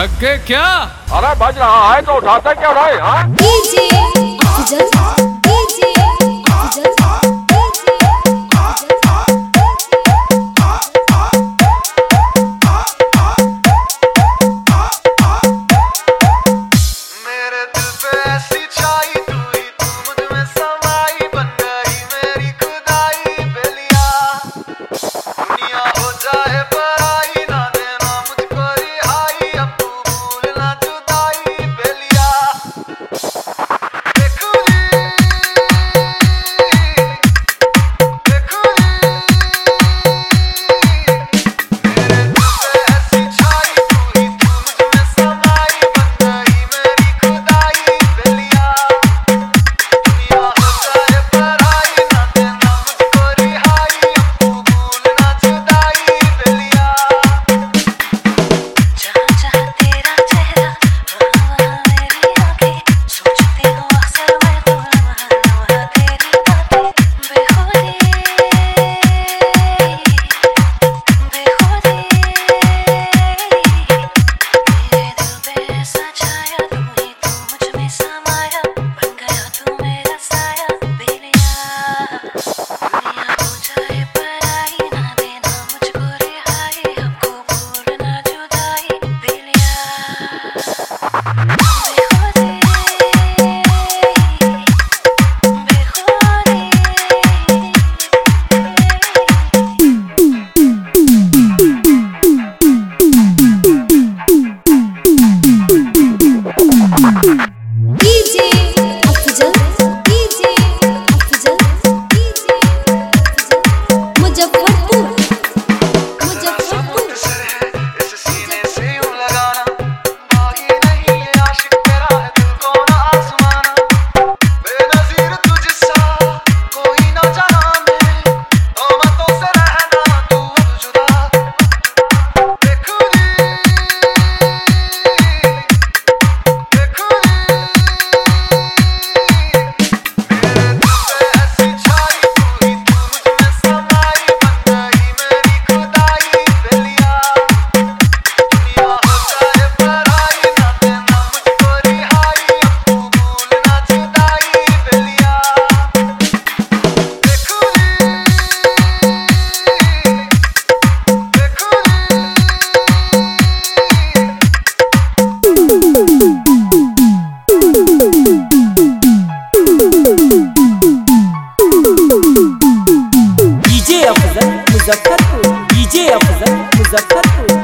थक गए क्या? अरे बज रहा है तो उठाते क्या हाँ? उठाए डीजे अफजल मुजफ्फरपुर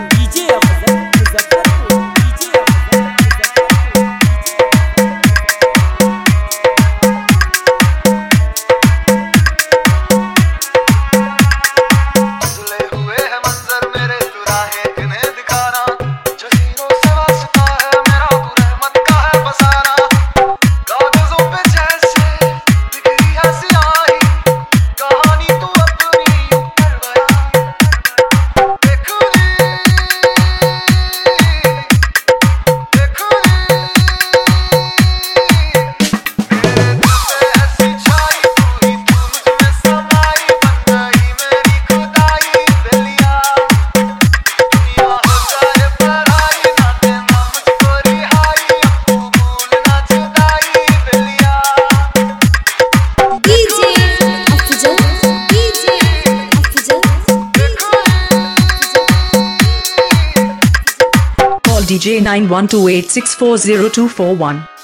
DJ 9128640241.